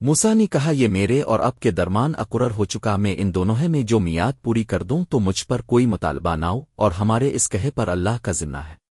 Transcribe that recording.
موسا نے کہا، یہ میرے اور اب کے درمان اقرر ہو چکا میں ان دونوں میں جو میاد پوری کر دوں تو مجھ پر کوئی مطالبہ نہ ہو اور ہمارے اس کہے پر اللہ کا ذمہ ہے۔